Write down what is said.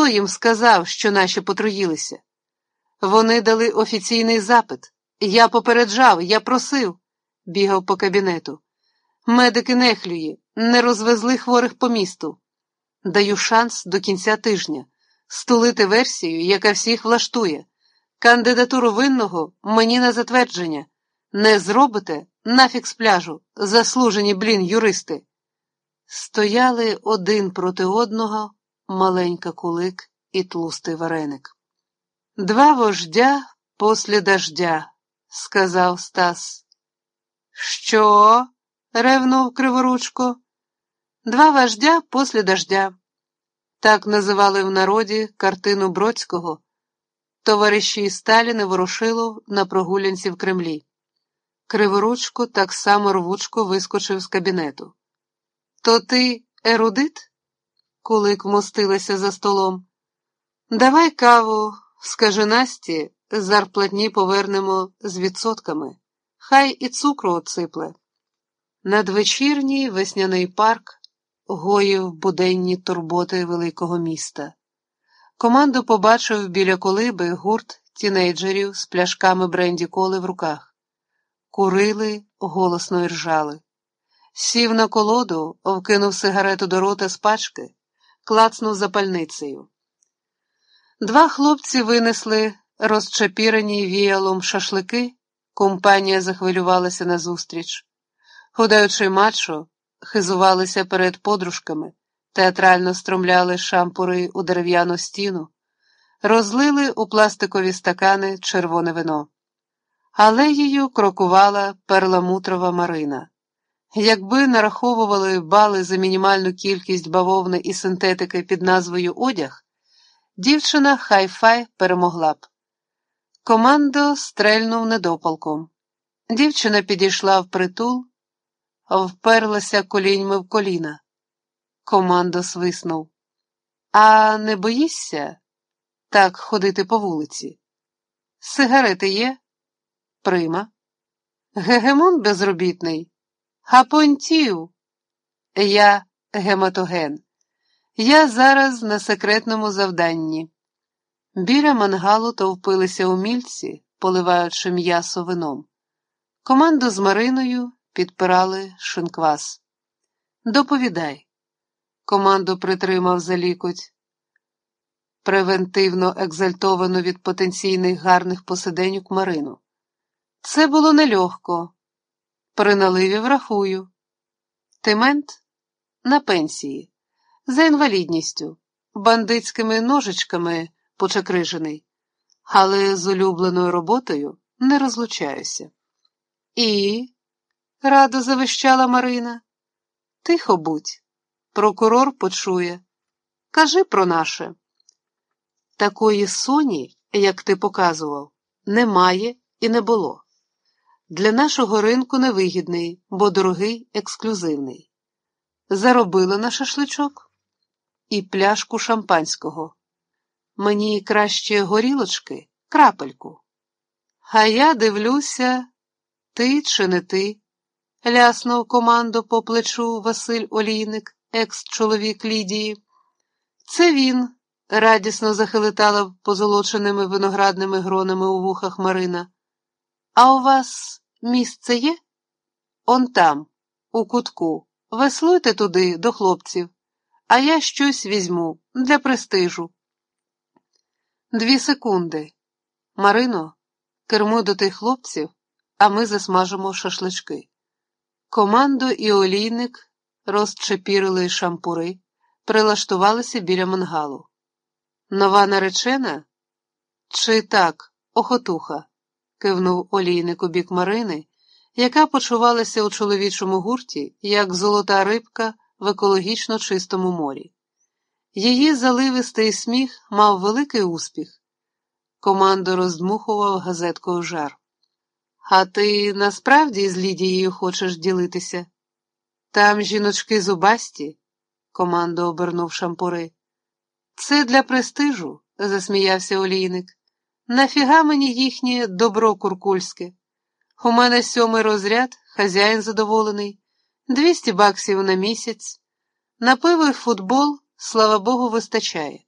Хто їм сказав, що наші потруїлися? Вони дали офіційний запит. Я попереджав, я просив, бігав по кабінету. Медики нехлюї, не розвезли хворих по місту. Даю шанс до кінця тижня стулити версію, яка всіх влаштує. Кандидатуру винного мені на затвердження. Не зробите нафік з пляжу, заслужені, блін, юристи. Стояли один проти одного маленька кулик і тлустий вареник. Два вождя после дождя, сказав Стас. Що? ревнув криворучко. Два вождя после дождя. Так називали в народі картину Бродського, товариші Сталіни Ворошилов на прогулянці в Кремлі. Криворучко так само рвучко вискочив з кабінету. То ти ерудит? Кулик вмостилася за столом. Давай каву, скажи Насті, зарплатні повернемо з відсотками. Хай і цукру отсипле. Надвечірній весняний парк гоїв буденні турботи великого міста. Команду побачив біля колиби гурт тінейджерів з пляшками бренді коли в руках. Курили, голосно іржали. Сів на колоду, вкинув сигарету до рота з пачки, клацнув запальницею. Два хлопці винесли розчепірені віялом шашлики, компанія захвилювалася назустріч. Худаючи мачо, хизувалися перед подружками, театрально стромляли шампури у дерев'яну стіну, розлили у пластикові стакани червоне вино. Алеєю крокувала перламутрова Марина. Якби нараховували бали за мінімальну кількість бавовни і синтетики під назвою Одяг, дівчина хай-фай перемогла б. Командо стрельнув недопалком. Дівчина підійшла в притул, вперлася коліньми в коліна. Командо свиснув. А не боїшся так ходити по вулиці? Сигарети є? Прима. Гегемон безробітний. Гапонтів. Я гематоген. Я зараз на секретному завданні. Біля мангалу товпилися умільці, поливаючи м'ясо вином. Команду з Мариною підпирали шинквас. Доповідай. Команду притримав за лікоть. Превентивно екзальтовану від потенційних гарних посиденьок Марину. Це було нелегко. При наливі врахую. Тимент на пенсії, за інвалідністю, бандитськими ножичками почекрижений, але з улюбленою роботою не розлучаюся. І, радо завищала Марина, тихо будь, прокурор почує. Кажи про наше. Такої соні, як ти показував, немає і не було. Для нашого ринку невигідний, бо дорогий, ексклюзивний. Заробили на шашличок і пляшку шампанського. Мені краще горілочки, крапельку. А я дивлюся, ти чи не ти? ляснув команду по плечу Василь Олійник, екс-чоловік Лідії. Це він, радісно захилитала позолоченими виноградними гронами у вухах Марина. А у вас місце є? Он там, у кутку. Веслуйте туди до хлопців, а я щось візьму для престижу. Дві секунди. Марино, кермо до тих хлопців, а ми засмажимо шашлички. Командо і олійник розчепірили шампури, прилаштувалися біля мангалу. Нова наречена? Чи так, охотуха? Кивнув олійник у бік Марини, яка почувалася у чоловічому гурті, як золота рибка в екологічно чистому морі. Її заливистий сміх мав великий успіх. Командо роздмухував газеткою жар. А ти насправді з Лідією хочеш ділитися? Там жіночки зубасті, командо обернув шампури. Це для престижу, засміявся олійник. Нафіга мені їхнє добро куркульське? У мене сьомий розряд, хазяїн задоволений, двісті баксів на місяць. На пиво й футбол, слава Богу, вистачає.